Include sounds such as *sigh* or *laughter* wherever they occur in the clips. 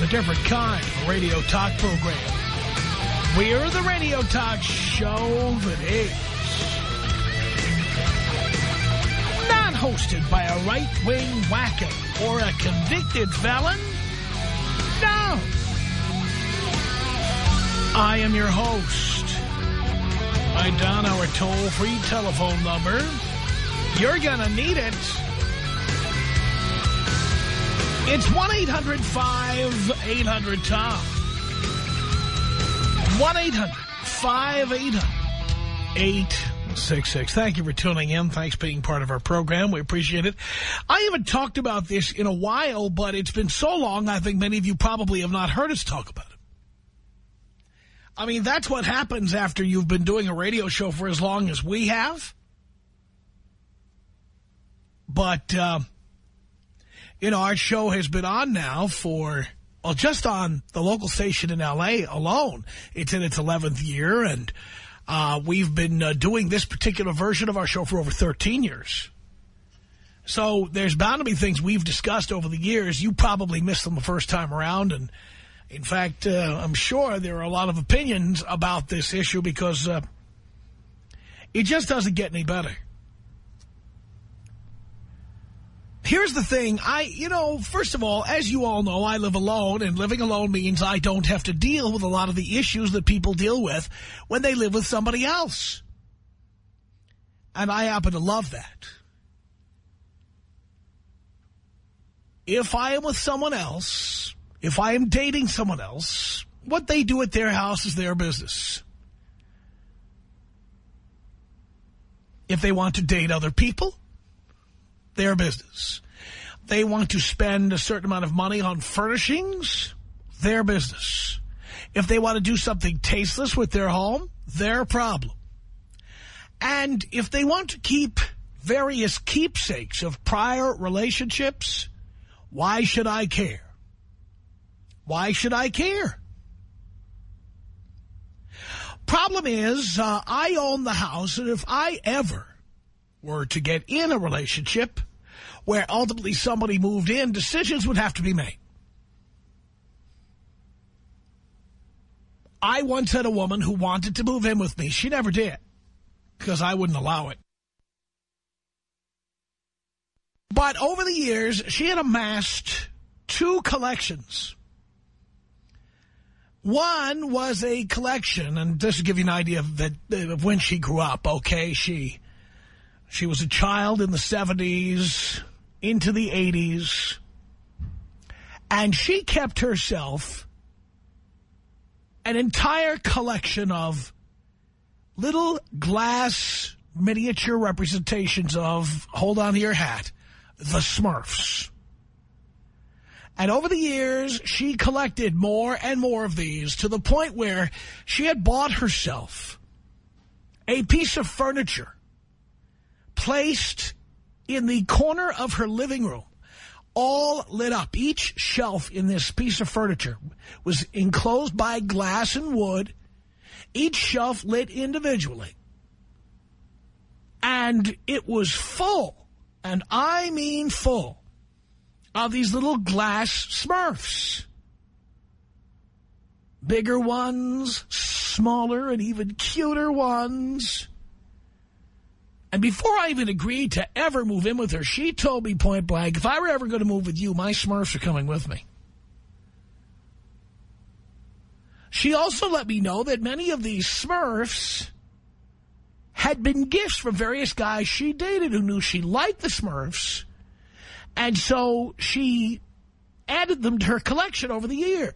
It's a different kind of radio talk program. We're the radio talk show that is not hosted by a right-wing wacko or a convicted felon. No. I am your host. I down our toll-free telephone number. You're gonna need it. It's 1-800-5800-TOM. 1-800-5800-866. Thank you for tuning in. Thanks for being part of our program. We appreciate it. I haven't talked about this in a while, but it's been so long, I think many of you probably have not heard us talk about it. I mean, that's what happens after you've been doing a radio show for as long as we have. But, uh, you know, our show has been on now for, well, just on the local station in L.A. alone. It's in its 11th year, and uh, we've been uh, doing this particular version of our show for over 13 years. So there's bound to be things we've discussed over the years. You probably missed them the first time around, and in fact, uh, I'm sure there are a lot of opinions about this issue because uh, it just doesn't get any better. Here's the thing. I, you know, first of all, as you all know, I live alone, and living alone means I don't have to deal with a lot of the issues that people deal with when they live with somebody else. And I happen to love that. If I am with someone else, if I am dating someone else, what they do at their house is their business. If they want to date other people, their business. They want to spend a certain amount of money on furnishings, their business. If they want to do something tasteless with their home, their problem. And if they want to keep various keepsakes of prior relationships, why should I care? Why should I care? Problem is, uh, I own the house, and if I ever were to get in a relationship where ultimately somebody moved in, decisions would have to be made. I once had a woman who wanted to move in with me. She never did because I wouldn't allow it. But over the years, she had amassed two collections. One was a collection, and just to give you an idea of, the, of when she grew up, okay, she she was a child in the 70s, into the 80s, and she kept herself an entire collection of little glass miniature representations of, hold on to your hat, the Smurfs. And over the years, she collected more and more of these to the point where she had bought herself a piece of furniture placed in the corner of her living room, all lit up. Each shelf in this piece of furniture was enclosed by glass and wood, each shelf lit individually. And it was full, and I mean full, of these little glass smurfs. Bigger ones, smaller and even cuter ones. And before I even agreed to ever move in with her, she told me point blank, if I were ever going to move with you, my Smurfs are coming with me. She also let me know that many of these Smurfs had been gifts from various guys she dated who knew she liked the Smurfs. And so she added them to her collection over the years.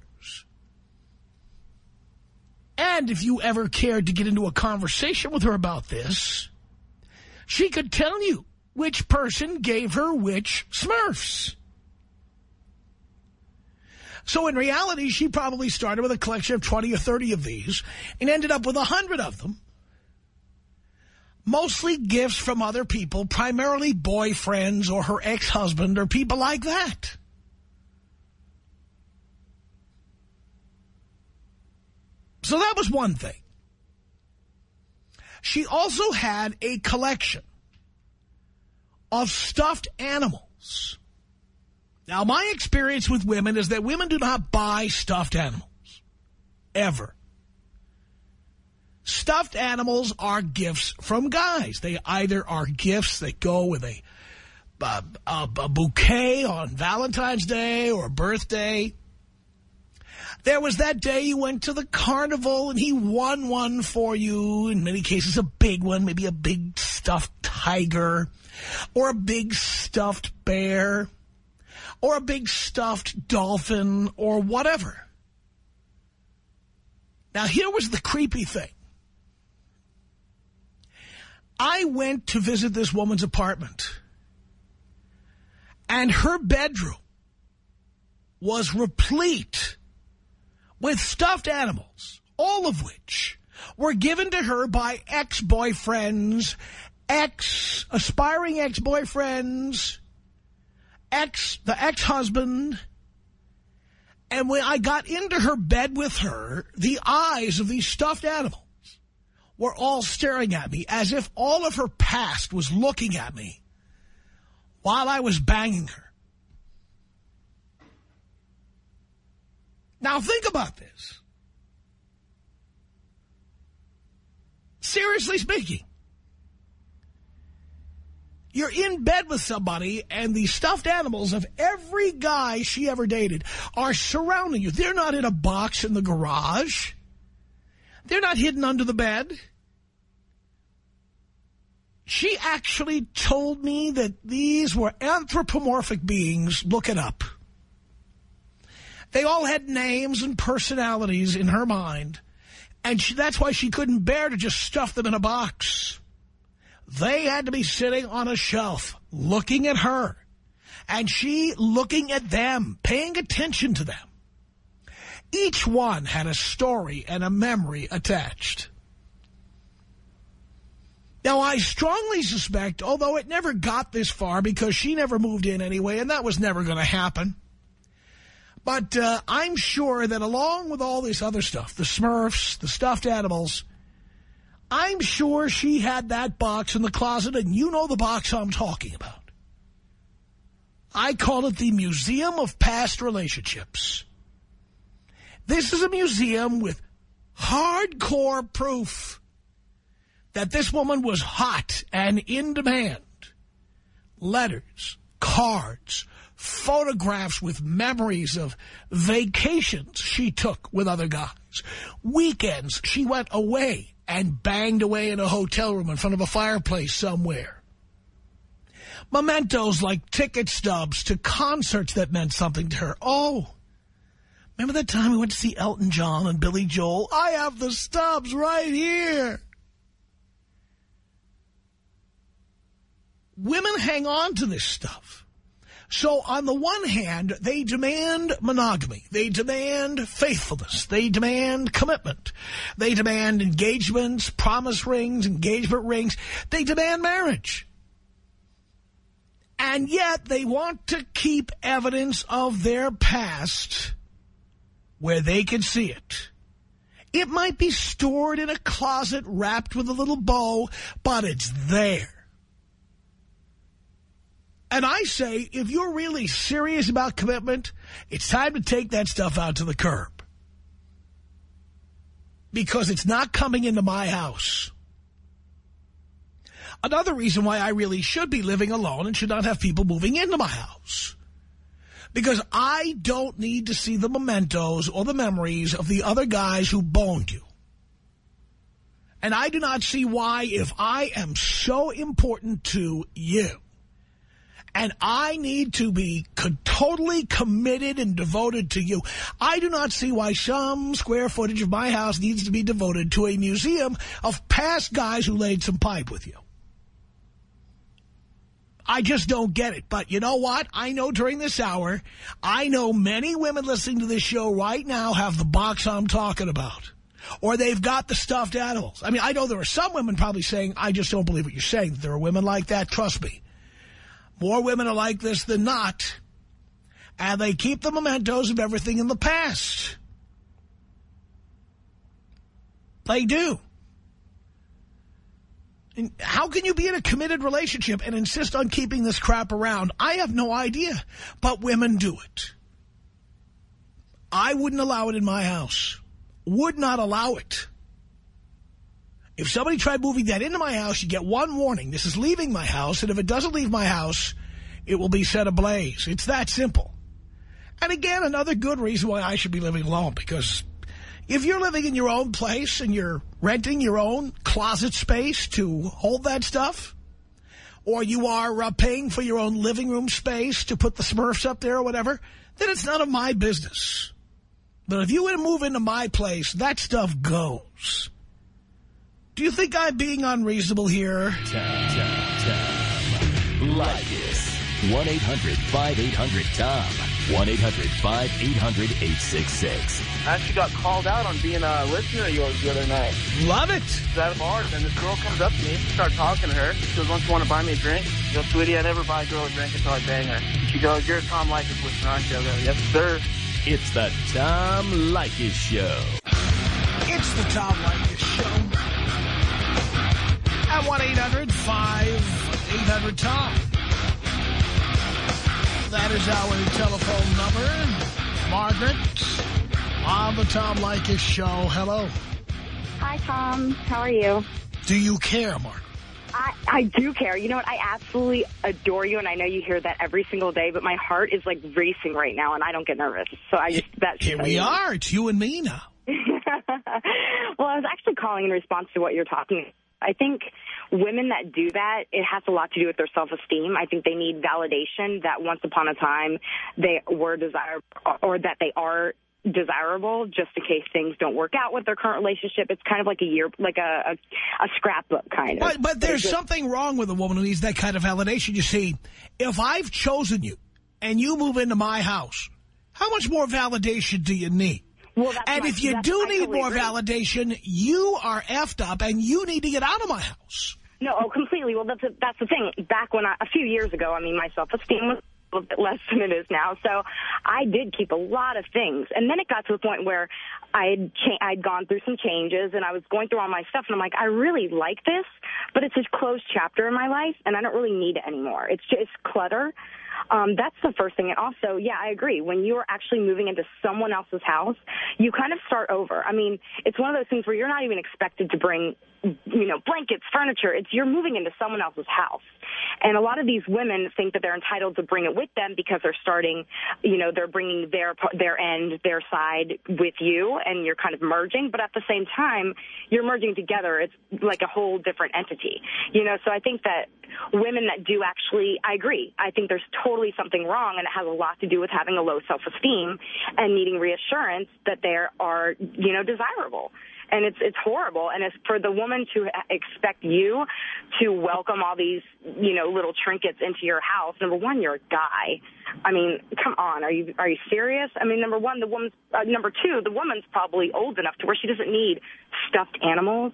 And if you ever cared to get into a conversation with her about this she could tell you which person gave her which Smurfs. So in reality, she probably started with a collection of 20 or 30 of these and ended up with a 100 of them. Mostly gifts from other people, primarily boyfriends or her ex-husband or people like that. So that was one thing. She also had a collection of stuffed animals. Now, my experience with women is that women do not buy stuffed animals. Ever. Stuffed animals are gifts from guys. They either are gifts that go with a, a, a bouquet on Valentine's Day or a birthday. There was that day you went to the carnival and he won one for you. In many cases, a big one, maybe a big stuffed tiger or a big stuffed bear or a big stuffed dolphin or whatever. Now, here was the creepy thing. I went to visit this woman's apartment, and her bedroom was replete with stuffed animals, all of which were given to her by ex-boyfriends, ex, aspiring ex-boyfriends, ex, the ex-husband. And when I got into her bed with her, the eyes of these stuffed animals were all staring at me as if all of her past was looking at me while I was banging her. Now think about this. Seriously speaking, you're in bed with somebody and the stuffed animals of every guy she ever dated are surrounding you. They're not in a box in the garage. They're not hidden under the bed. She actually told me that these were anthropomorphic beings. Look it up. They all had names and personalities in her mind. And she, that's why she couldn't bear to just stuff them in a box. They had to be sitting on a shelf looking at her. And she looking at them, paying attention to them. Each one had a story and a memory attached. Now, I strongly suspect, although it never got this far because she never moved in anyway, and that was never going to happen, but uh, I'm sure that along with all this other stuff, the Smurfs, the stuffed animals, I'm sure she had that box in the closet, and you know the box I'm talking about. I call it the Museum of Past Relationships. This is a museum with hardcore proof that this woman was hot and in demand. Letters, cards, photographs with memories of vacations she took with other guys. Weekends she went away and banged away in a hotel room in front of a fireplace somewhere. Mementos like ticket stubs to concerts that meant something to her. Oh, remember that time we went to see Elton John and Billy Joel? I have the stubs right here. Women hang on to this stuff. So on the one hand, they demand monogamy. They demand faithfulness. They demand commitment. They demand engagements, promise rings, engagement rings. They demand marriage. And yet they want to keep evidence of their past where they can see it. It might be stored in a closet wrapped with a little bow, but it's there. And I say, if you're really serious about commitment, it's time to take that stuff out to the curb. Because it's not coming into my house. Another reason why I really should be living alone and should not have people moving into my house. Because I don't need to see the mementos or the memories of the other guys who boned you. And I do not see why, if I am so important to you, and I need to be totally committed and devoted to you. I do not see why some square footage of my house needs to be devoted to a museum of past guys who laid some pipe with you. I just don't get it. But you know what? I know during this hour, I know many women listening to this show right now have the box I'm talking about. Or they've got the stuffed animals. I mean, I know there are some women probably saying, I just don't believe what you're saying. There are women like that, trust me. More women are like this than not. And they keep the mementos of everything in the past. They do. And how can you be in a committed relationship and insist on keeping this crap around? I have no idea, but women do it. I wouldn't allow it in my house. Would not allow it. If somebody tried moving that into my house, you get one warning. This is leaving my house, and if it doesn't leave my house, it will be set ablaze. It's that simple. And again, another good reason why I should be living alone, because if you're living in your own place and you're renting your own closet space to hold that stuff, or you are uh, paying for your own living room space to put the Smurfs up there or whatever, then it's none of my business. But if you were to move into my place, that stuff goes. Do you think I'm being unreasonable here? Tom, Tom, Tom. Leykis. 1-800-5800-TOM. 1-800-5800-866. I actually got called out on being a listener of yours the other night. Love it. I was at a bar, and this girl comes up to me, start talking to her. She goes, "Don't you want to buy me a drink?" She goes, "Sweetie, I never buy a girl a drink until I bang her." She goes, "You're a Tom Leykis listener, aren't you?" I go, "Yes, sir." It's the Tom Leykis Show. It's the Tom Leykis Show. At 1-800-5800-TOM. That is our telephone number. Margaret on the Tom Leykis Show. Hello. Hi, Tom. How are you? Do you care, Margaret? I, I do care. You know what? I absolutely adore you, and I know you hear that every single day, but my heart is, like, racing right now, and I don't get nervous. So I just... That's Here we are. It's you and me now. *laughs* well, I was actually calling in response to what you're talking I think women that do that, it has a lot to do with their self-esteem. I think they need validation that once upon a time they were desirable or that they are desirable just in case things don't work out with their current relationship. It's kind of like a year, like a, a, a scrapbook kind of. But, but there's just, something wrong with a woman who needs that kind of validation. You see, if I've chosen you and you move into my house, how much more validation do you need? Well, and my, if you do need more agree. validation, you are effed up and you need to get out of my house. No, oh, completely. Well, that's, a, that's the thing. Back when I, a few years ago, I mean, my self-esteem was a little bit less *laughs* than it is now. So I did keep a lot of things. And then it got to the point where I'd, I'd gone through some changes and I was going through all my stuff. And I'm like, I really like this, but it's a closed chapter in my life and I don't really need it anymore. It's just clutter. Um, that's the first thing. And also, yeah, I agree. When you are actually moving into someone else's house, you kind of start over. I mean, it's one of those things where you're not even expected to bring, you know, blankets, furniture. It's you're moving into someone else's house. And a lot of these women think that they're entitled to bring it with them because they're starting, you know, they're bringing their their end, their side with you, and you're kind of merging. But at the same time, you're merging together. It's like a whole different entity, you know. So I think that women that do actually, I agree. I think there's totally something wrong, and it has a lot to do with having a low self-esteem and needing reassurance that they are, you know, desirable and it's it's horrible. And it's for the woman to expect you to welcome all these you know little trinkets into your house. Number one, you're a guy. I mean, come on, are you are you serious? I mean, number one, the woman's uh, number two, the woman's probably old enough to where she doesn't need stuffed animals.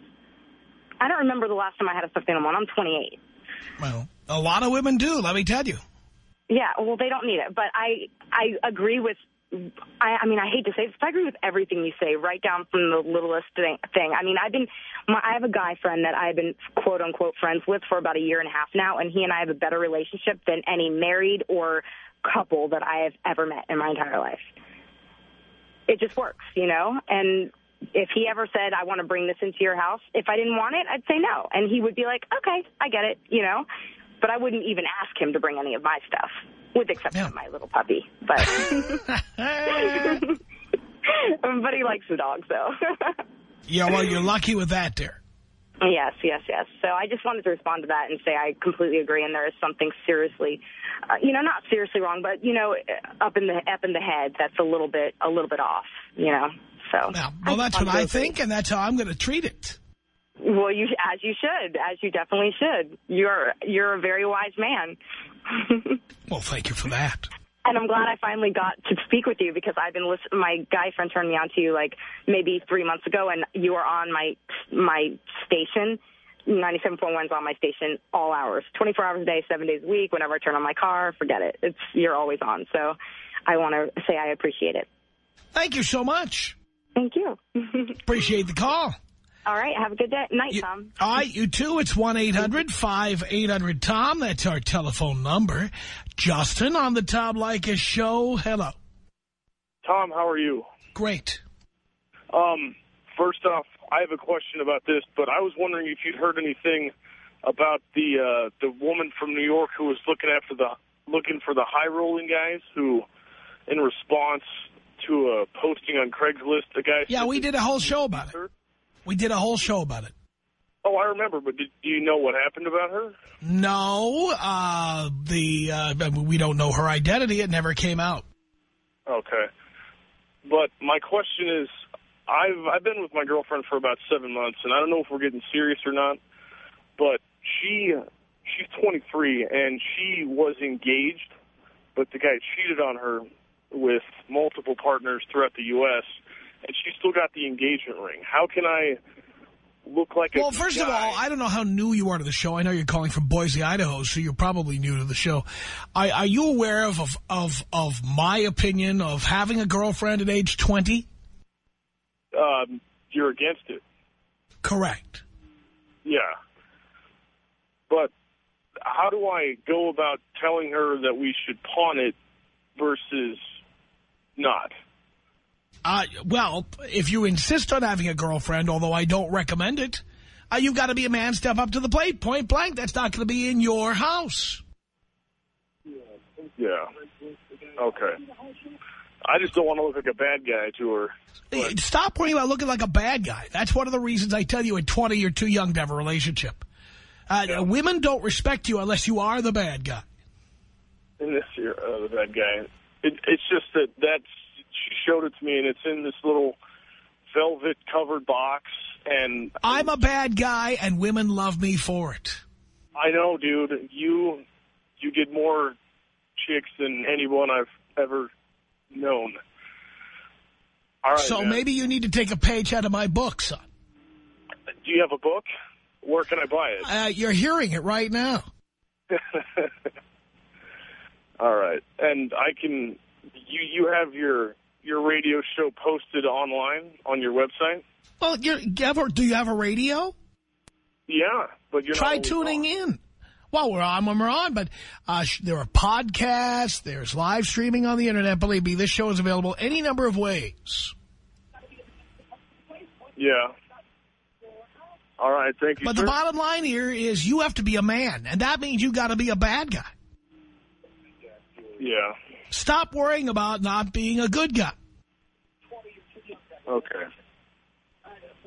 I don't remember the last time I had a stuffed animal. I'm 28. Well, a lot of women do. Let me tell you. Yeah, well, they don't need it. But I I agree with I, I mean, I hate to say this, but I agree with everything you say, right down from the littlest thing. thing. I mean, I've been, my, I have a guy friend that I've been quote unquote friends with for about a year and a half now, and he and I have a better relationship than any married or couple that I have ever met in my entire life. It just works, you know? And if he ever said, I want to bring this into your house, if I didn't want it, I'd say no. And he would be like, okay, I get it, you know? But I wouldn't even ask him to bring any of my stuff with the exception yeah. of my little puppy. But *laughs* but he likes the dog, so. *laughs* yeah, well, you're lucky with that, dear. Yes, yes, yes. So I just wanted to respond to that and say I completely agree, and there is something seriously, uh, you know, not seriously wrong, but you know, up in the up in the head that's a little bit a little bit off, you know. So well, well that's what I think, and that's how I'm going to treat it. Well, you as you should, as you definitely should. You're you're a very wise man. *laughs* well, thank you for that. And I'm glad I finally got to speak with you because I've been listening. My guy friend turned me on to you like maybe three months ago, and you are on my my station. 97.1 is on my station all hours, 24 hours a day, seven days a week. Whenever I turn on my car, forget it. It's you're always on. So I want to say I appreciate it. Thank you so much. Thank you. *laughs* appreciate the call. All right. Have a good day. night, you, Tom. All right. You too. It's 1-800-5800-TOM. That's our telephone number. Justin on the Tom Leykis show. Hello. Tom, how are you? Great. Um, first off, I have a question about this, but I was wondering if you'd heard anything about the uh, the woman from New York who was looking after the looking for the high rolling guys who, in response to a posting on Craigslist, the guy. Yeah, we did a whole show about it. We did a whole show about it. Oh, I remember, but did, do you know what happened about her? No, uh, the uh, we don't know her identity. It never came out. Okay. But my question is, I've I've been with my girlfriend for about seven months, and I don't know if we're getting serious or not. But she she's 23, and she was engaged, but the guy cheated on her with multiple partners throughout the U.S., and she still got the engagement ring. How can I look like a well, first guy? of all, I don't know how new you are to the show. I know you're calling from Boise, Idaho, so you're probably new to the show. Are, are you aware of, of, of, of my opinion of having a girlfriend at age 20? Um, you're against it. Correct. Yeah. But how do I go about telling her that we should pawn it versus not? Uh, well, if you insist on having a girlfriend, although I don't recommend it, uh, you've got to be a man, step up to the plate, point blank. That's not going to be in your house. Yeah. Okay. I just don't want to look like a bad guy to her. But. Stop worrying about looking like a bad guy. That's one of the reasons I tell you at 20 you're too young to have a relationship. Uh, yeah. Women don't respect you unless you are the bad guy. This year, uh, the bad guy. It, it's just that that's she showed it to me, and it's in this little velvet-covered box. And I'm a bad guy, and women love me for it. I know, dude. You you get more chicks than anyone I've ever known. All right, so man. maybe you need to take a page out of my book, son. Do you have a book? Where can I buy it? Uh, you're hearing it right now. *laughs* *laughs* All right. And I can, you, you have your, your radio show posted online on your website? Well, you're, do you have a radio? Yeah, but you're Try tuning on. in. Well, we're on when we're on, but uh, there are podcasts, there's live streaming on the Internet. Believe me, this show is available any number of ways. Yeah. All right, thank you, But sir. the bottom line here is you have to be a man, and that means you got to be a bad guy. Yeah. Stop worrying about not being a good guy. Okay.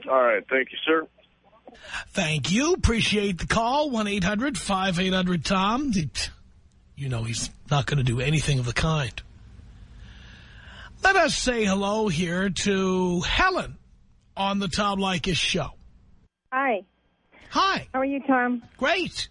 All right, thank you, sir. Thank you. Appreciate the call. 1-800-5800-TOM. You know he's not going to do anything of the kind. Let us say hello here to Helen on the Tom Leykis show. Hi. Hi. How are you, Tom? Great.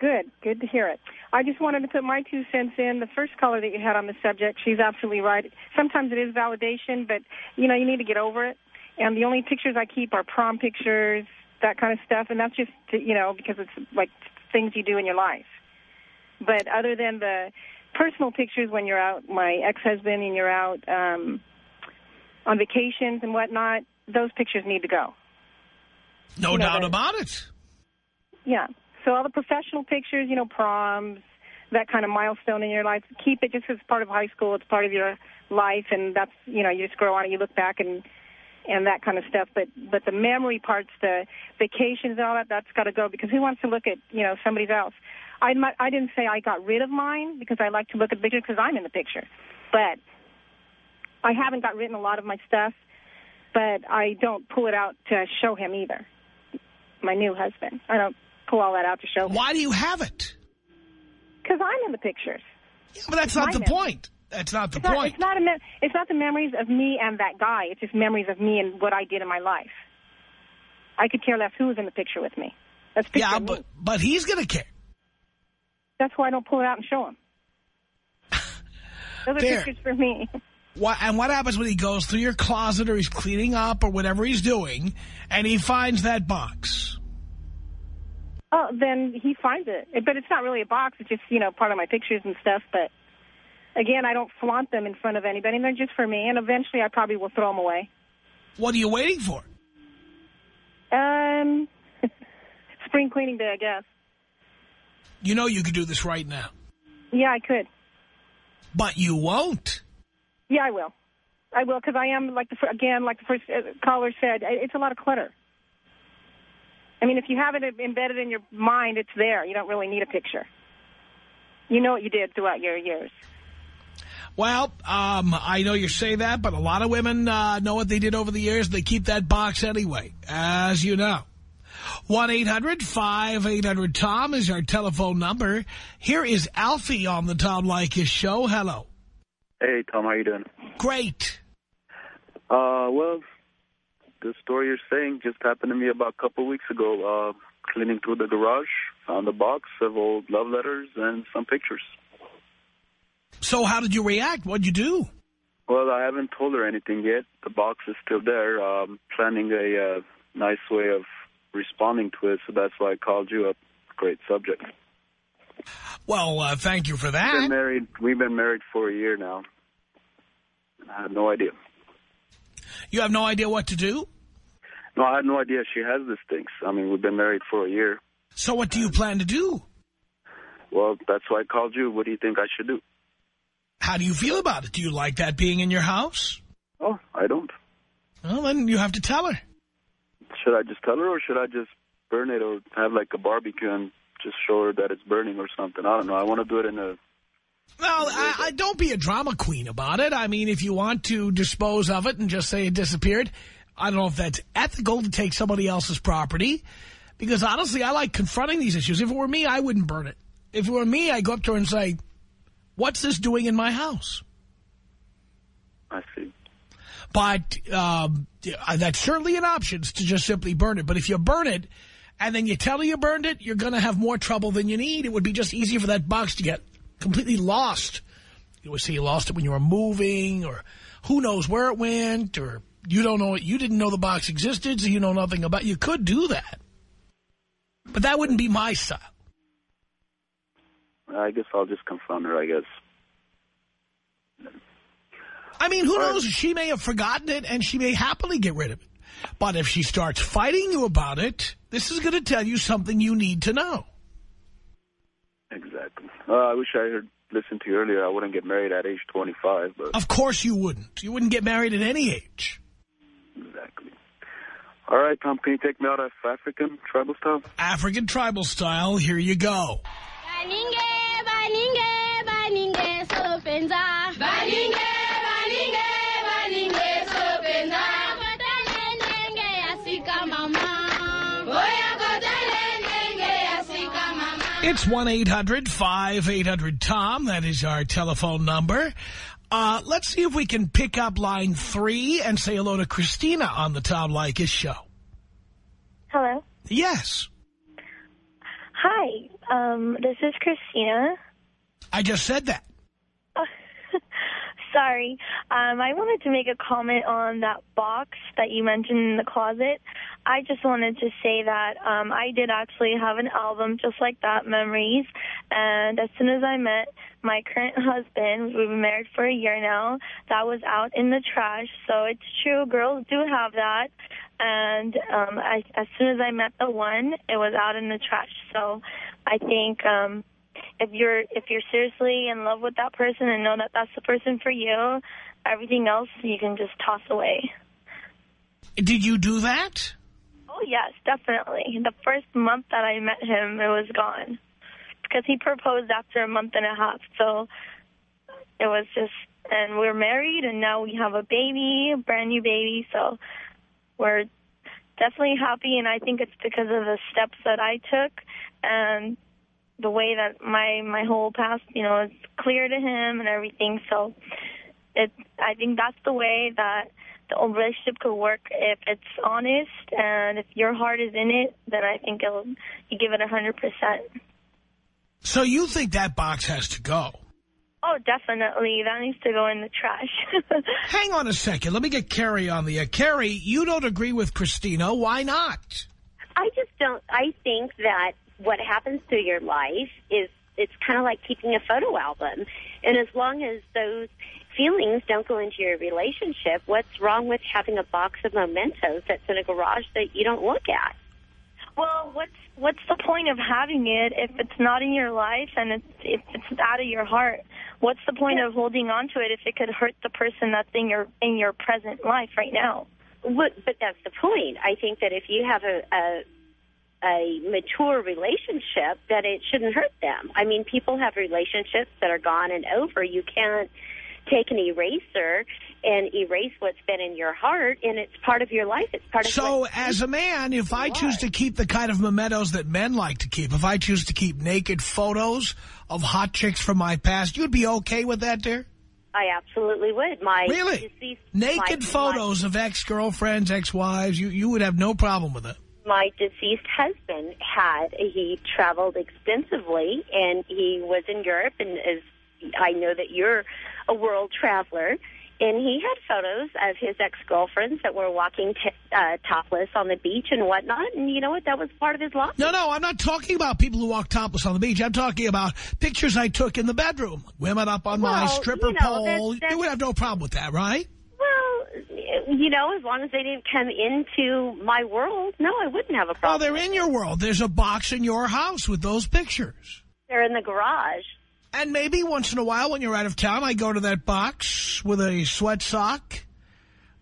Good. Good to hear it. I just wanted to put my two cents in. The first caller that you had on the subject, she's absolutely right. Sometimes it is validation, but, you know, you need to get over it. And the only pictures I keep are prom pictures, that kind of stuff. And that's just, you know, because it's like things you do in your life. But other than the personal pictures when you're out, my ex-husband and you're out um, on vacations and whatnot, those pictures need to go. No You know, doubt about it. Yeah. So all the professional pictures, you know, proms, that kind of milestone in your life, keep it just as part of high school. It's part of your life, and that's, you know, you just grow on it, you look back and and that kind of stuff. But but the memory parts, the vacations and all that, that's got to go because who wants to look at, you know, somebody else? I I didn't say I got rid of mine because I like to look at the picture because I'm in the picture. But I haven't got rid of a lot of my stuff, but I don't pull it out to show him either. My new husband. I don't pull all that out to show him. Why do you have it? Because I'm in the pictures. Yeah, but that's not the memory. point. That's not the It's not, point. it's not a it's not the memories of me and that guy. It's just memories of me and what I did in my life. I could care less who was in the picture with me. That's picture Yeah, of me. but, but he's going to care. That's why I don't pull it out and show him. Those are There. pictures for me. What, and what happens when he goes through your closet or he's cleaning up or whatever he's doing and he finds that box? Oh, then he finds it. But it's not really a box. It's just, you know, part of my pictures and stuff. But, again, I don't flaunt them in front of anybody. They're just for me. And eventually I probably will throw them away. What are you waiting for? Um, *laughs* spring cleaning day, I guess. You know you could do this right now. Yeah, I could. But you won't. Yeah, I will. I will because I am, like the again, like the first uh, caller said, it's a lot of clutter. I mean, if you have it embedded in your mind, it's there. You don't really need a picture. You know what you did throughout your years. Well, um, I know you say that, but a lot of women uh, know what they did over the years. They keep that box anyway, as you know. 1-800-5800-TOM is our telephone number. Here is Alfie on the Tom Leykis show. Hello. Hey, Tom, how you doing? Great. Uh, well, the story you're saying just happened to me about a couple of weeks ago. Uh, cleaning through the garage, found a box of old love letters and some pictures. So how did you react? What'd you do? Well, I haven't told her anything yet. The box is still there. Um, planning a uh, nice way of responding to it, so that's why I called you up. Great subject. Well, uh, thank you for We've that. been married. We've been married for a year now. I have no idea. You have no idea what to do? No, I had no idea she has these things. I mean, we've been married for a year. So what do you plan to do? Well, that's why I called you. What do you think I should do? How do you feel about it? Do you like that being in your house? Oh, I don't. Well, then you have to tell her. Should I just tell her, or should I just burn it, or have like a barbecue and just show her that it's burning or something? I don't know. I want to do it in a. Well, I, I don't be a drama queen about it. I mean, if you want to dispose of it and just say it disappeared, I don't know if that's ethical to take somebody else's property. Because honestly, I like confronting these issues. If it were me, I wouldn't burn it. If it were me, I'd go up to her and say, what's this doing in my house? I see. But um, that's certainly an option to just simply burn it. But if you burn it and then you tell her you burned it, you're going to have more trouble than you need. It would be just easier for that box to get completely lost. You would say you lost it when you were moving or who knows where it went or you don't know it. You didn't know the box existed, so you know nothing about it. You could do that. But that wouldn't be my style. I guess I'll just confront her. I guess. I mean, who knows? She may have forgotten it, and she may happily get rid of it. But if she starts fighting you about it, this is going to tell you something you need to know. Exactly. Uh, I wish I had listened to you earlier. I wouldn't get married at age 25, but Of course you wouldn't. You wouldn't get married at any age. Exactly. All right, Tom, can you take me out of African tribal style? African tribal style, here you go. Baninge, baninge, baninge, sopenza. Baninge, baninge, baninge, sopenza. Kotele nenge asika mama. Oya kotele nenge asika mama. It's 1-800-5800-TOM. That is our telephone number. Uh, let's see if we can pick up line three and say hello to Christina on the Tom Leykis show. Hello. Yes. Hi. Um, this is Christina. I just said that. Sorry. Um, I wanted to make a comment on that box that you mentioned in the closet. I just wanted to say that um, I did actually have an album just like that, Memories. And as soon as I met my current husband, we've been married for a year now, that was out in the trash. So it's true, girls do have that. And um, I, as soon as I met the one, it was out in the trash. So I think um, if you're if you're seriously in love with that person and know that that's the person for you, everything else you can just toss away. Did you do that? Oh yes, definitely. The first month that I met him, it was gone because he proposed after a month and a half. So it was just, and we're married, and now we have a baby, a brand new baby. So we're definitely happy, and I think it's because of the steps that I took and the way that my my whole past, you know, is clear to him and everything. So it, I think that's the way that the relationship could work if it's honest and if your heart is in it, then I think it'll, you give it a 100%. So you think that box has to go? Oh, definitely. That needs to go in the trash. *laughs* Hang on a second. Let me get Carrie on the air. Carrie, you don't agree with Christina. Why not? I just don't. I think that what happens through your life is it's kind of like keeping a photo album. And as long as those feelings don't go into your relationship, what's wrong with having a box of mementos that's in a garage that you don't look at? Well, what's what's the point of having it if it's not in your life and it's if it's out of your heart? What's the point of holding on to it if it could hurt the person that's in your in your present life right now? But, but that's the point. I think that if you have a, a a mature relationship, that it shouldn't hurt them. I mean, people have relationships that are gone and over. You can't take an eraser and erase what's been in your heart, and it's part of your life. It's part of So as a man, if I choose to keep the kind of mementos that men like to keep, if I choose to keep naked photos of hot chicks from my past, you'd be okay with that, dear? I absolutely would. My Really? deceased, Naked my, photos of ex-girlfriends, ex-wives, you, you would have no problem with it. My deceased husband had he traveled extensively and he was in Europe and as I know that you're a world traveler and he had photos of his ex-girlfriends that were walking t uh, topless on the beach and whatnot and you know what that was part of his life No, no, I'm not talking about people who walk topless on the beach. I'm talking about pictures I took in the bedroom. Women up on my stripper you know, pole. that's- that's- You would have no problem with that, right? Well you know as long as they didn't come into my world no I wouldn't have a Well, problem they're in your world. There's a box in your house with those pictures. they're in the garage And maybe once in a while when you're out of town, I go to that box with a sweat sock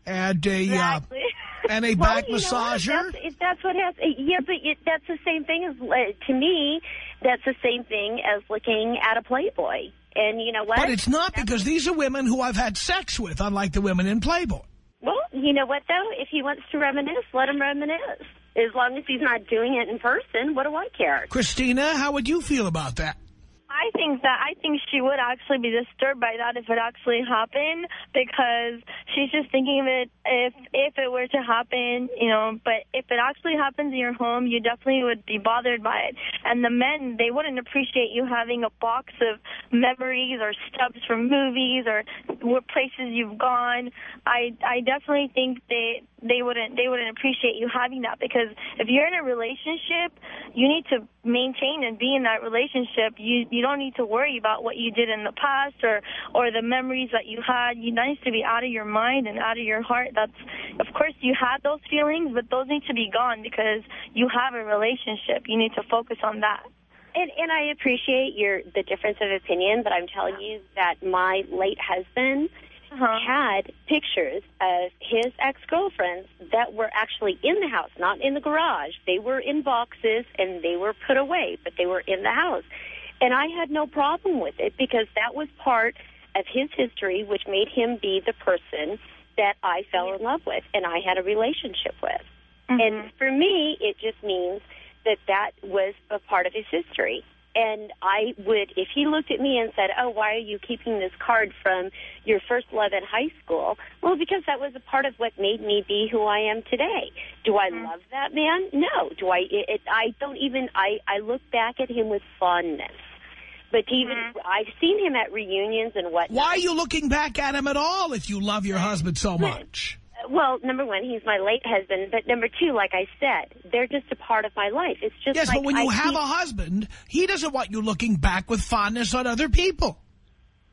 and a, Exactly. uh, *laughs* and a *laughs* Well, back you know massager. That's, if that's what has, yeah, but it, that's the same thing as uh, to me. That's the same thing as looking at a Playboy. And you know what? But it's not because these are women who I've had sex with, unlike the women in Playboy. Well, you know what though? If he wants to reminisce, let him reminisce. As long as he's not doing it in person, what do I care? Christina, how would you feel about that? I think that I think she would actually be disturbed by that if it actually happened because she's just thinking of it if if it were to happen, you know. But if it actually happens in your home, you definitely would be bothered by it. And the men, they wouldn't appreciate you having a box of memories or stubs from movies or what places you've gone. I I definitely think they they wouldn't they wouldn't appreciate you having that because if you're in a relationship, you need to maintain and be in that relationship. You you don't need to worry about what you did in the past or or the memories that you had. You that needs to be out of your mind and out of your heart. That's of course you had those feelings, but those need to be gone because you have a relationship. You need to focus on that. And, and I appreciate your the difference of opinion, but I'm telling you that my late husband Uh-huh. had pictures of his ex-girlfriends that were actually in the house, not in the garage. They were in boxes and they were put away, but they were in the house. And I had no problem with it because that was part of his history, which made him be the person that I fell in love with and I had a relationship with. And mm-hmm. for me, it just means that that was a part of his history. And I would, if he looked at me and said, oh, why are you keeping this card from your first love at high school? Well, because that was a part of what made me be who I am today. Do I mm-hmm. love that man? No. Do I, it, it, I don't even, I, I look back at him with fondness. But even, mm-hmm. I've seen him at reunions and whatnot. Why are you looking back at him at all if you love your husband so much? Well, number one, he's my late husband. But number two, like I said, they're just a part of my life. It's just Yes, like but when you I have a husband, he doesn't want you looking back with fondness on other people.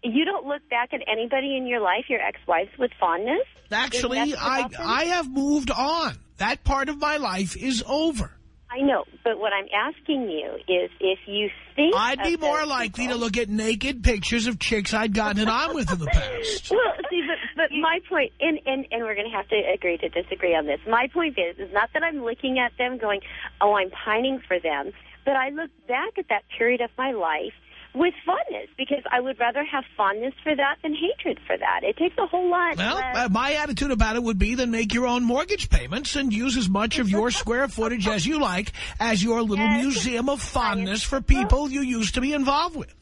You don't look back at anybody in your life, your ex-wives, with fondness? Actually, Isn't that what I? I have moved on. That part of my life is over. I know, but what I'm asking you is if you think... I'd be more likely people- to look at naked pictures of chicks I'd gotten it on with in the past. *laughs* Well, see, but, but my point, and, and, and we're going to have to agree to disagree on this. My point is, is not that I'm looking at them going, oh, I'm pining for them, but I look back at that period of my life with fondness because I would rather have fondness for that than hatred for that. It takes a whole lot Well, uh, my attitude about it would be then make your own mortgage payments and use as much of your *laughs* square footage as you like as your little museum of fondness for people you used to be involved with.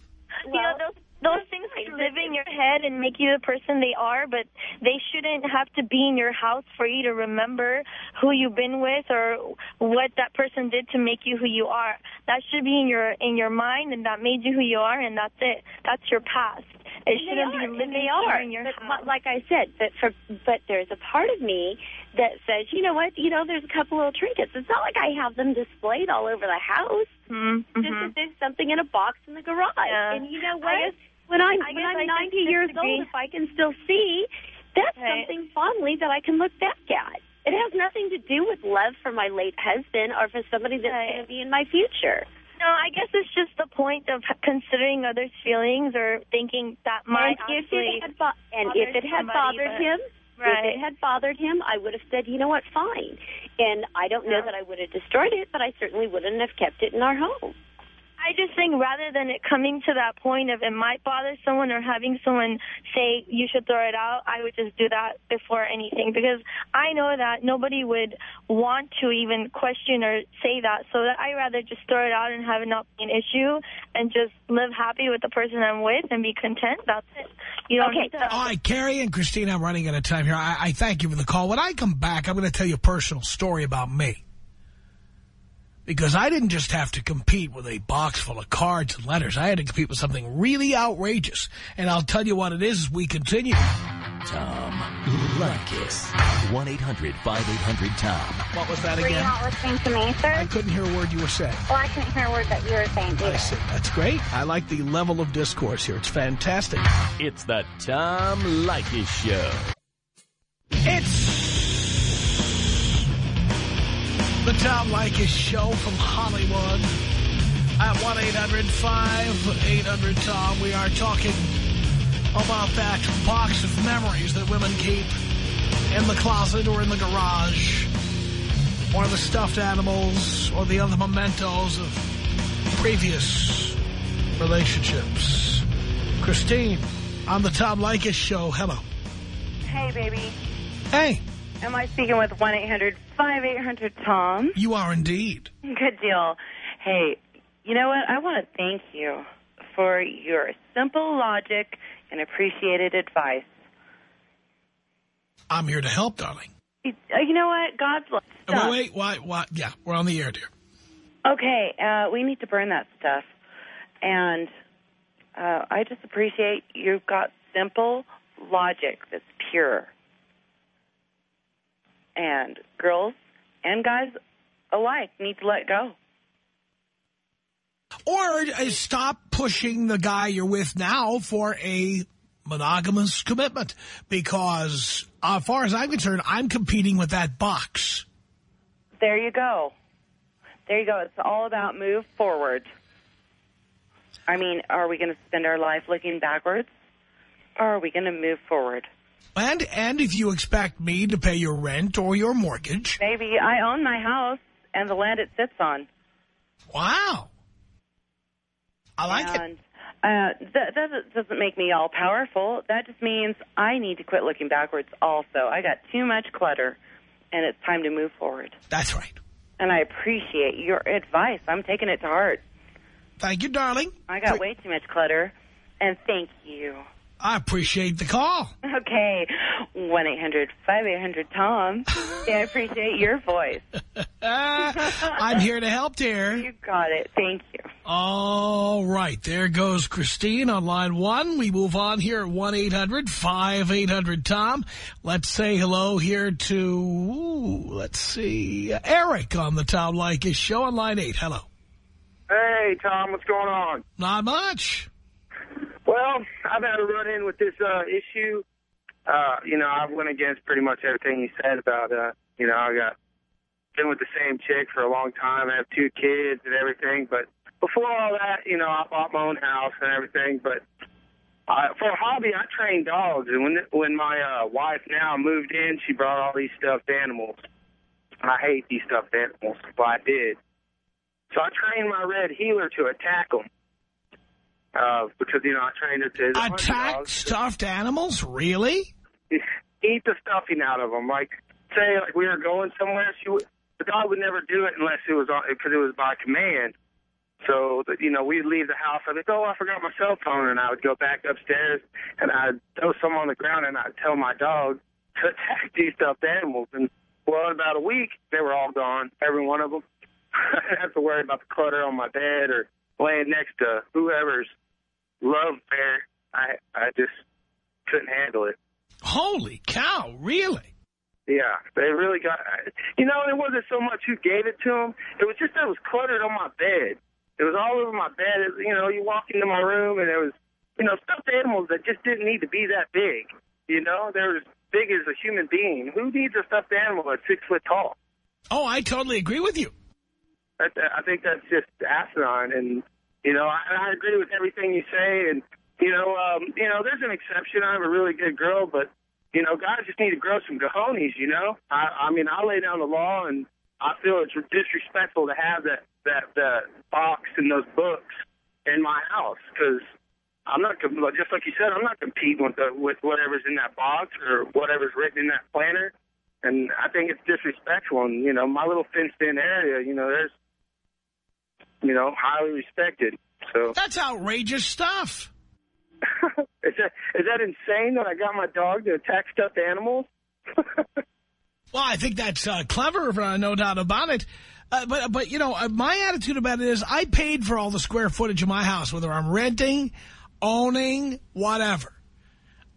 you know, those things live in your head and make you the person they are, but they shouldn't have to be in your house for you to remember who you've been with or what that person did to make you who you are. That should be in your in your mind, and that made you who you are, and that's it. That's your past. It And shouldn't be living they are. in your but house. like I said, but for but there's a part of me that says, you know what, you know, there's a couple little trinkets. It's not like I have them displayed all over the house. Mm-hmm. Just that there's something in a box in the garage. Yeah. And you know what? When I'm I when I'm 90 years old, if I can still see, that's something fondly that I can look back at. It has nothing to do with love for my late husband or for somebody that's Right. going to be in my future. No, I guess it's just the point of considering others' feelings or thinking that might and if it had bo- and if it had somebody, bothered him, Right. if it had bothered him, I would have said, you know what, fine. And I don't know Yeah. that I would have destroyed it, but I certainly wouldn't have kept it in our home. I just think rather than it coming to that point of it might bother someone or having someone say you should throw it out, I would just do that before anything because I know that nobody would want to even question or say that. So that I rather just throw it out and have it not be an issue and just live happy with the person I'm with and be content. That's it. You don't Okay. need to. All right, Carrie and Christina, I'm running out of time here. I, I thank you for the call. When I come back, I'm going to tell you a personal story about me. Because I didn't just have to compete with a box full of cards and letters. I had to compete with something really outrageous. And I'll tell you what it is as we continue. Tom Leykis. 1-800-5800-TOM. What was that again? Were you again? not listening to me, sir? I couldn't hear a word you were saying. Well, I couldn't hear a word that you were saying I see. That's great. I like the level of discourse here. It's fantastic. It's the Tom Leykis Show. It's the Tom Leykis Show from Hollywood at 1-800-5800-TOM. We are talking about that box of memories that women keep in the closet or in the garage or the stuffed animals or the other mementos of previous relationships. Christine, on the Tom Leykis Show. Hello. Hey, baby. Hey, Am I speaking with 1-800-5800-TOM? you are indeed. Good deal. Hey, you know what? I want to thank you for your simple logic and appreciated advice. I'm here to help, darling. Uh, You know what? God's love. Uh, Wait, wait, why, why? Yeah, we're on the air, dear. Okay, uh, we need to burn that stuff. And uh, I just appreciate you've got simple logic that's pure. And girls and guys alike need to let go. Or uh, stop pushing the guy you're with now for a monogamous commitment. Because uh, as far as I'm concerned, I'm competing with that box. There you go. There you go. It's all about move forward. I mean, are we going to spend our life looking backwards? Or are we going to move forward? And, and if you expect me to pay your rent or your mortgage, Maybe I own my house and the land it sits on. wow. I like it. and, Uh, that, that doesn't make me all powerful. That just means I need to quit looking backwards also. I got too much clutter, and it's time to move forward. That's right. And I appreciate your advice. I'm taking it to heart. Thank you, darling. I got way too much clutter, and thank you. I appreciate the call. Okay, 1-800-5800-TOM. *laughs* Yeah, I appreciate your voice. *laughs* I'm here to help, dear. You got it. Thank you. All right, there goes Christine on line one. We move on here at 1-800-5800-TOM. Let's say hello here to, ooh, let's see, Eric on the Tom Leykis show on line eight. Hello. Hey, Tom, what's going on? Not much. Well, I've had a run-in with this uh, issue. Uh, you know, I went against pretty much everything you said about, uh, you know, I got been with the same chick for a long time. I have two kids and everything. But before all that, you know, I bought my own house and everything. But uh, for a hobby, I train dogs. And when when my uh, wife now moved in, she brought all these stuffed animals. I hate these stuffed animals, but I did. So I trained my red heeler to attack them. Uh, because, you know, I trained her to... Attack stuffed animals? Really? *laughs* Eat the stuffing out of them. Like, say, like, we were going somewhere, she would, the dog would never do it unless it was on, because it was by command. So, you know, we'd leave the house. I'd be like, oh, I forgot my cell phone. And I would go back upstairs and I'd throw some on the ground and I'd tell my dog *laughs* to attack these stuffed animals. And, well, in about a week, they were all gone, every one of them. *laughs* I didn't have to worry about the clutter on my bed or laying next to whoever's love bear. I, I just couldn't handle it. Holy cow, really? Yeah, they really got, you know, it wasn't so much who gave it to them. It was just that it was cluttered on my bed. It was all over my bed. It, you know, you walk into my room and there was, you know, stuffed animals that just didn't need to be that big. You know, they're as big as a human being. Who needs a stuffed animal that's six foot tall? Oh, I totally agree with you. I, I think that's just asinine. And, you know, I, I agree with everything you say. And, you know, um, you know, there's an exception. I'm a really good girl, but, you know, guys just need to grow some cojones, you know? I, I mean, I lay down the law and I feel it's disrespectful to have that, that, that box and those books in my house because I'm not, just like you said, I'm not competing with the, with whatever's in that box or whatever's written in that planner. And I think it's disrespectful. And, you know, my little fenced in area, you know, there's, you know, highly respected. So That's outrageous stuff. *laughs* is that is that insane that I got my dog to attack stuffed animals? *laughs* Well, I think that's uh, clever, uh, no doubt about it. Uh, but, but you know, uh, my attitude about it is I paid for all the square footage of my house, whether I'm renting, owning, whatever.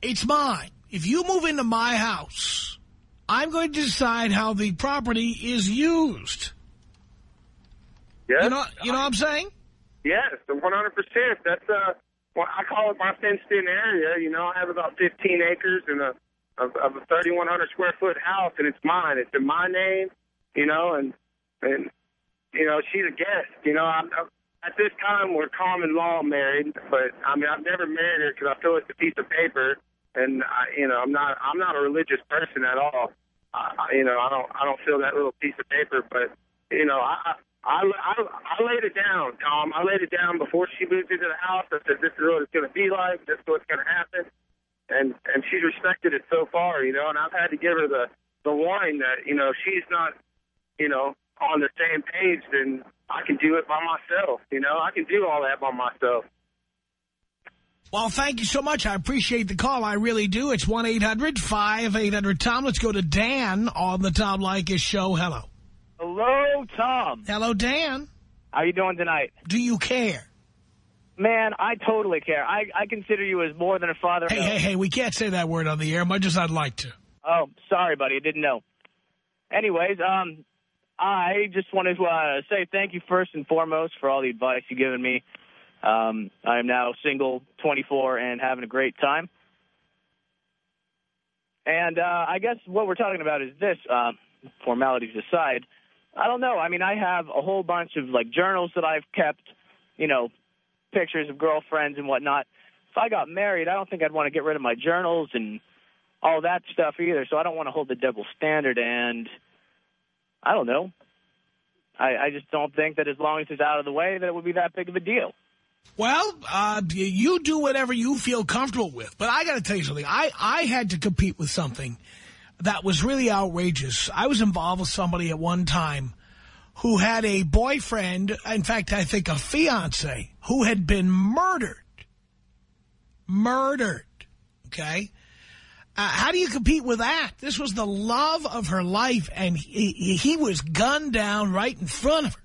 It's mine. If you move into my house, I'm going to decide how the property is used. Yes. You know, you know what I'm saying? Yes, 100%. That's uh, well, I call it my fenced-in area. You know, I have about 15 acres and a of, of a 3,100 square foot house, and it's mine. It's in my name. You know, and and you know she's a guest. You know, I'm, I'm, at this time we're common law married, but I mean I've never married her because I feel it's a piece of paper, and I, you know I'm not I'm not a religious person at all. I, you know I don't I don't feel that little piece of paper, but you know I. I, I, I laid it down, Tom. I laid it down before she moved into the house. I said, this is what it's going to be like. This is what's going to happen. And and she's respected it so far, you know. And I've had to give her the the warning that you know she's not, you know, on the same page. Then I can do it by myself. You know, I can do all that by myself. Well, thank you so much. I appreciate the call. I really do. It's 1-800-5800-TOM. Let's go to Dan on the Tom Leykis show. Hello. Hello, Tom. Hello, Dan. How you doing tonight? Do you care? Man, I totally care. I, I consider you as more than a father. Hey, hey, hey, we can't say that word on the air, much as I'd like to. Oh, sorry, buddy. I didn't know. Anyways, um, I just wanted to uh, say thank you first and foremost for all the advice you've given me. Um, I am now single, 24, and having a great time. And uh, I guess what we're talking about is this, uh, formalities aside. I don't know. I mean, I have a whole bunch of, like, journals that I've kept, you know, pictures of girlfriends and whatnot. If I got married, I don't think I'd want to get rid of my journals and all that stuff either. So I don't want to hold the double standard. And I don't know. I, I just don't think that as long as it's out of the way that it would be that big of a deal. Well, uh, you do whatever you feel comfortable with. But I got to tell you something. I, I had to compete with something that was really outrageous. I was involved with somebody at one time who had a boyfriend, in fact, I think a fiance, who had been murdered. Murdered. Okay? Uh, how do you compete with that? This was the love of her life, and he, he was gunned down right in front of her.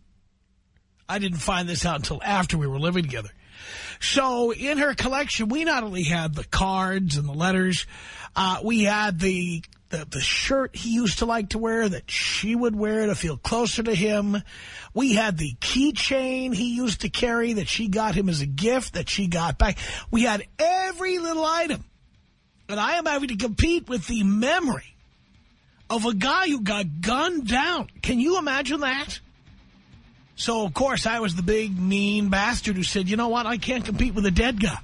I didn't find this out until after we were living together. So in her collection, we not only had the cards and the letters, uh, we had the, the, the shirt he used to like to wear that she would wear to feel closer to him. We had the keychain he used to carry that she got him as a gift that she got back. We had every little item. And I am having to compete with the memory of a guy who got gunned down. Can you imagine that? So, of course, I was the big, mean bastard who said, you know what, I can't compete with a dead guy.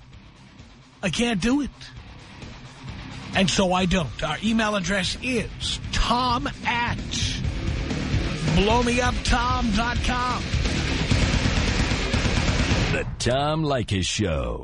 I can't do it. And so I don't. Our email address is tom at blowmeuptom.com. The Tom Leykis Show.